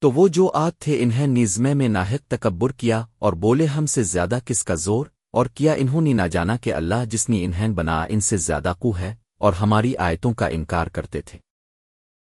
تو وہ جو آت تھے انہیں نیزمے میں ناہد تکبر کیا اور بولے ہم سے زیادہ کس کا زور اور کیا انہوں نے نہ جانا کہ اللہ جس نے انہیں بنا ان سے زیادہ کو ہے اور ہماری آیتوں کا انکار کرتے تھے۔